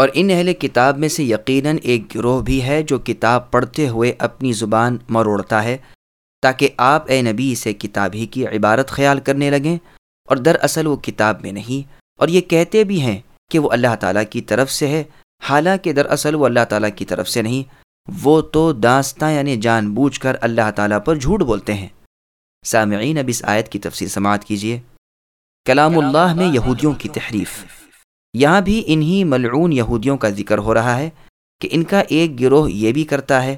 اور ان اہل کتاب میں سے یقیناً ایک گروہ بھی ہے جو کتاب پڑھتے ہوئے اپنی زبان مروڑتا ہے، تاکہ آپ اے نبی سے کتاب ہی کی عبارت خیال کرنے لگیں۔ اور دراصل وہ کتاب میں نہیں، اور یہ کہتے بھی ہیں کہ وہ اللہ تعالیٰ کی طرف سے ہے۔ حالانکہ دراصل وہ اللہ تعالیٰ کی طرف سے نہیں، وہ تو داستہ یعنی جان بوجھ کر اللہ تعالیٰ پر جھوٹ بولتے ہیں۔ سامعین، اب اس آیت کی تفصیل سماعت کیجیے کلام اللہ میں یہودیوں کی تحریف۔ یہاں بھی انہی ملعون یہودیوں کا ذکر ہو رہا ہے کہ ان کا ایک گروہ یہ بھی کرتا ہے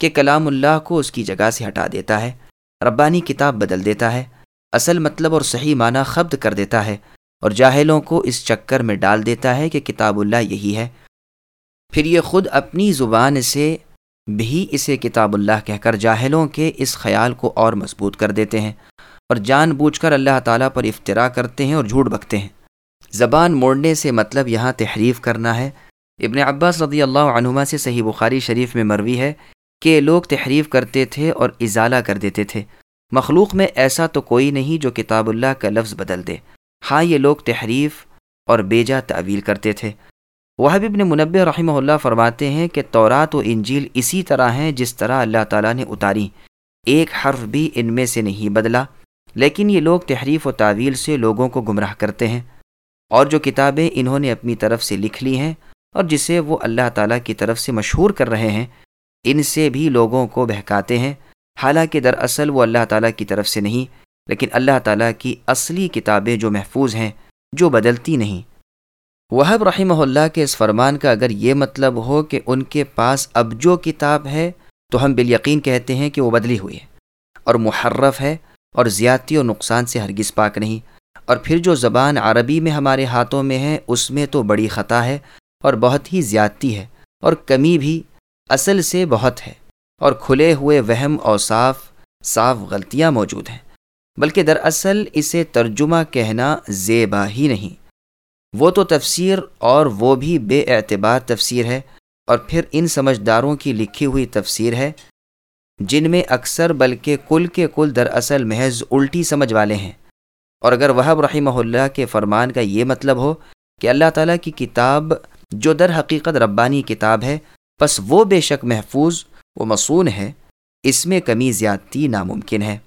کہ کلام اللہ کو اس کی جگہ سے ہٹا دیتا ہے، ربانی کتاب بدل دیتا ہے، اصل مطلب اور صحیح معنی خبد کر دیتا ہے اور جاہلوں کو اس چکر میں ڈال دیتا ہے کہ کتاب اللہ یہی ہے۔ پھر یہ خود اپنی زبان سے بھی اسے کتاب اللہ کہہ کر جاہلوں کے اس خیال کو اور مضبوط کر دیتے ہیں اور جان بوجھ کر اللہ تعالیٰ پر افطرا کرتے ہیں اور جھوٹ بکتے ہیں۔ زبان موڑنے سے مطلب یہاں تحریف کرنا ہے۔ ابن عباس رضی اللہ عنہما سے صحیح بخاری شریف میں مروی ہے کہ لوگ تحریف کرتے تھے اور ازالہ کر دیتے تھے۔ مخلوق میں ایسا تو کوئی نہیں جو کتاب اللہ کا لفظ بدل دے۔ ہاں یہ لوگ تحریف اور بیجا تعویل کرتے تھے۔ وہ ابن منبع رحمہ اللہ فرماتے ہیں کہ تورات و انجیل اسی طرح ہیں جس طرح اللہ تعالیٰ نے اتاری۔ ایک حرف بھی ان میں سے نہیں بدلا، لیکن یہ لوگ تحریف و تعویل سے لوگوں کو گمراہ کرتے ہیں۔ اور جو کتابیں انہوں نے اپنی طرف سے لکھ لی ہیں اور جسے وہ اللہ تعالیٰ کی طرف سے مشہور کر رہے ہیں، ان سے بھی لوگوں کو بہکاتے ہیں۔ حالانکہ دراصل وہ اللہ تعالیٰ کی طرف سے نہیں، لیکن اللہ تعالیٰ کی اصلی کتابیں جو محفوظ ہیں، جو بدلتی نہیں۔ وہب رحمہ اللہ کے اس فرمان کا اگر یہ مطلب ہو کہ ان کے پاس اب جو کتاب ہے، تو ہم بالیقین کہتے ہیں کہ وہ بدلی ہوئی ہے اور محرف ہے اور زیادتی و نقصان سے ہرگز پاک نہیں۔ اور پھر جو زبان عربی میں ہمارے ہاتھوں میں ہے، اس میں تو بڑی خطا ہے اور بہت ہی زیادتی ہے اور کمی بھی اصل سے بہت ہے اور کھلے ہوئے وہم اور صاف صاف غلطیاں موجود ہیں۔ بلکہ دراصل اسے ترجمہ کہنا زیبا ہی نہیں۔ وہ تو تفسیر اور وہ بھی بے اعتبار تفسیر ہے اور پھر ان سمجھداروں کی لکھی ہوئی تفسیر ہے، جن میں اکثر بلکہ کل کے کل دراصل محض الٹی سمجھ والے ہیں۔ اور اگر وہب رحمہ اللہ کے فرمان کا یہ مطلب ہو کہ اللہ تعالیٰ کی کتاب جو در حقیقت ربانی کتاب ہے بس وہ بے شک محفوظ و مصون ہے، اس میں کمی زیادتی ناممکن ہے۔